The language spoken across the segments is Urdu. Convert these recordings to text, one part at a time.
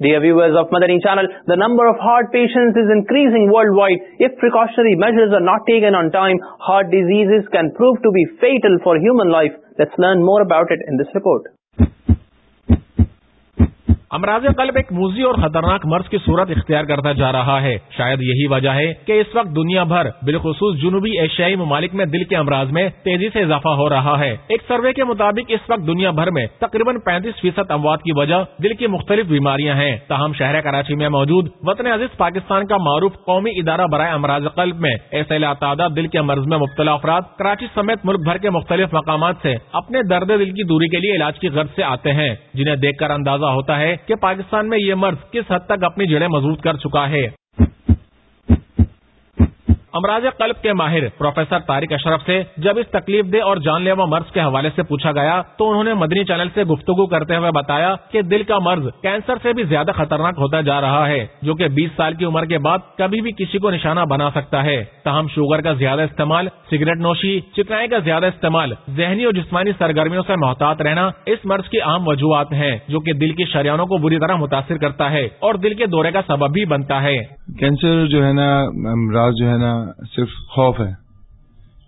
Dear viewers of Madani channel, the number of heart patients is increasing worldwide. If precautionary measures are not taken on time, heart diseases can prove to be fatal for human life. Let's learn more about it in this report. امراض قلب ایک موزی اور خطرناک مرض کی صورت اختیار کرتا جا رہا ہے شاید یہی وجہ ہے کہ اس وقت دنیا بھر بالخصوص جنوبی ایشیائی ممالک میں دل کے امراض میں تیزی سے اضافہ ہو رہا ہے ایک سروے کے مطابق اس وقت دنیا بھر میں تقریباً پینتیس فیصد اموات کی وجہ دل کی مختلف بیماریاں ہیں تاہم شہر کراچی میں موجود وطن عزیز پاکستان کا معروف قومی ادارہ برائے امراض قلب میں ایسے تعداد دل کے مرض میں مبتلا افراد کراچی سمیت ملک بھر کے مختلف مقامات سے اپنے درد دل کی دوری کے لیے علاج کی غرض سے آتے ہیں جنہیں دیکھ کر اندازہ ہوتا ہے کہ پاکستان میں یہ مرض کس حد تک اپنی جڑیں مضبوط کر چکا ہے امراض قلب کے ماہر پروفیسر طارق اشرف سے جب اس تکلیف دہ اور جان لیوا مرض کے حوالے سے پوچھا گیا تو انہوں نے مدنی چینل سے گفتگو کرتے ہوئے بتایا کہ دل کا مرض کینسر سے بھی زیادہ خطرناک ہوتا جا رہا ہے جو کہ بیس سال کی عمر کے بعد کبھی بھی کسی کو نشانہ بنا سکتا ہے تاہم شوگر کا زیادہ استعمال سگریٹ نوشی چکنائی کا زیادہ استعمال ذہنی اور جسمانی سرگرمیوں سے محتاط رہنا اس مرض کی عام وجوہات ہیں جو کہ دل کی شریانوں کو بری طرح متاثر کرتا ہے اور دل کے دورے کا سبب بھی بنتا ہے کینسر جو ہے نا امراض جو ہے نا صرف خوف ہے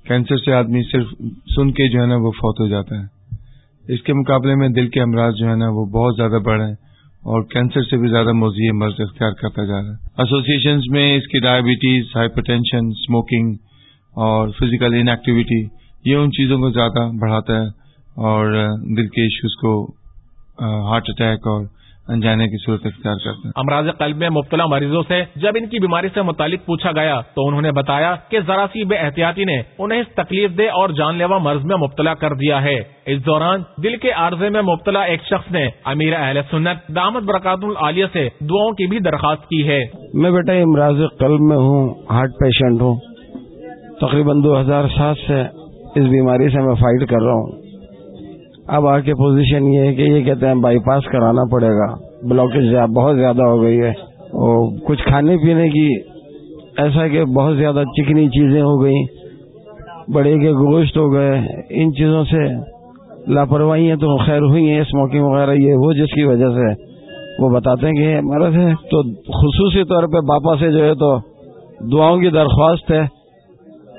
کینسر سے آدمی صرف سن کے جو ہے نا وہ فوت ہو جاتا ہے اس کے مقابلے میں دل کے امراض جو ہے نا وہ بہت زیادہ بڑھ ہیں اور کینسر سے بھی زیادہ موضوع مرض اختیار کرتا جا رہا ہے ایسوسیشن میں اس کی ڈائبٹیز ہائپر ٹینشن اسموکنگ اور فزیکل ان ایکٹیویٹی یہ ان چیزوں کو زیادہ بڑھاتا ہے اور دل کے ایشوز کو ہارٹ اٹیک اور انجانے کی صورت اختیار کرتے ہیں امراض قلب میں مبتلا مریضوں سے جب ان کی بیماری سے متعلق پوچھا گیا تو انہوں نے بتایا کہ ذرا سی بے احتیاطی نے انہیں اس تکلیف دہ اور جان لیوا مرض میں مبتلا کر دیا ہے اس دوران دل کے عارضے میں مبتلا ایک شخص نے امیر اہل سنت دامد برکات العالیہ سے دعاؤں کی بھی درخواست کی ہے میں بیٹا امراض قلب میں ہوں ہارٹ پیشنٹ ہوں تقریباً دو ہزار سات سے اس بیماری سے میں فائٹ کر رہا ہوں اب آ کے پوزیشن یہ ہے کہ یہ کہتے ہیں بائی پاس کرانا پڑے گا بلاکیج بہت زیادہ ہو گئی ہے اور کچھ کھانے پینے کی ایسا کہ بہت زیادہ چکنی چیزیں ہو گئی بڑے کے گوشت ہو گئے ان چیزوں سے لاپرواہیاں تو خیر ہوئی ہیں اسموکنگ وغیرہ یہ وہ جس کی وجہ سے وہ بتاتے ہیں کہ مرض ہے تو خصوصی طور پہ باپا سے جو ہے تو دعاؤں کی درخواست ہے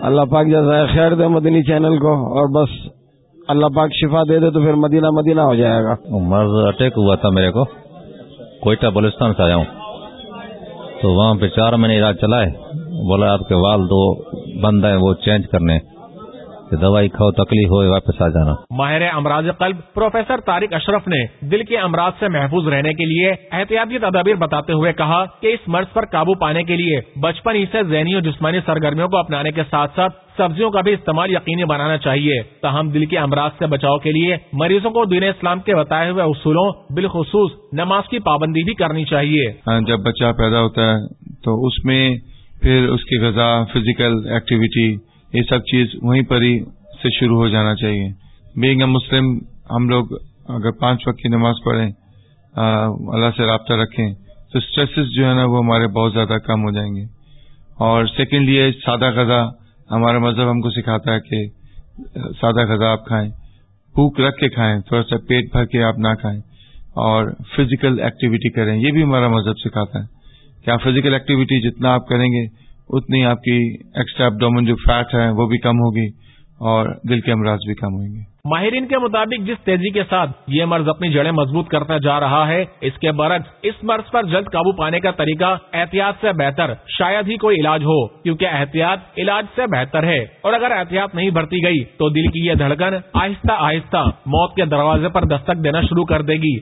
اللہ پاک جزائے خیر دے مدنی چینل کو اور بس اللہ پاک شفا دے دے تو پھر مدینہ مدینہ ہو جائے گا مرض اٹیک ہوا تھا میرے کو کوئٹہ بلستان سے آیا ہوں تو وہاں پہ چار مہینے علاج چلائے بولا آپ کے والد دو بند ہیں وہ چینج کرنے کہ دوائی کھاؤ تکلیف ہوئے واپس آ جانا ماہر امراض قلب پروفیسر طارق اشرف نے دل کے امراض سے محفوظ رہنے کے لیے احتیاطی تدابیر بتاتے ہوئے کہا کہ اس مرض پر قابو پانے کے لیے بچپن ہی سے ذہنی اور جسمانی سرگرمیوں کو اپنانے کے ساتھ ساتھ سبزیوں کا بھی استعمال یقینی بنانا چاہیے تاہم دل کے امراض سے بچاؤ کے لیے مریضوں کو دین اسلام کے بتائے ہوئے اصولوں بالخصوص نماز کی پابندی بھی کرنی چاہیے ہاں، جب بچہ پیدا ہوتا ہے تو اس میں پھر اس کی غذا فزیکل ایکٹیویٹی یہ سب چیز وہیں پر ہی سے شروع ہو جانا چاہیے بینگ اے مسلم ہم لوگ اگر پانچ وقت کی نماز پڑھیں اللہ سے رابطہ رکھیں تو اسٹریسز جو ہے نا وہ ہمارے بہت زیادہ کم ہو جائیں گے اور سیکنڈلی سادہ غذا ہمارا مذہب ہم کو سکھاتا ہے کہ سادہ غذا آپ کھائیں بھوک رکھ کے کھائیں تھوڑا سا پیٹ بھر کے آپ نہ کھائیں اور فزیکل ایکٹیویٹی کریں یہ بھی ہمارا مذہب سکھاتا ہے کہ آپ فزیکل ایکٹیویٹی جتنا آپ کریں گے اتنی آپ کی ایکسٹرا ڈومن جو فیٹ ہے وہ بھی کم ہوگی اور دل کے امراض بھی کم گے ماہرین کے مطابق جس تیزی کے ساتھ یہ مرض اپنی جڑیں مضبوط کرتا جا رہا ہے اس کے برعکس اس مرض پر جلد قابو پانے کا طریقہ احتیاط سے بہتر شاید ہی کوئی علاج ہو کیونکہ احتیاط علاج سے بہتر ہے اور اگر احتیاط نہیں بھرتی گئی تو دل کی یہ دھڑکن آہستہ آہستہ موت کے دروازے پر دستک دینا شروع کر دے گی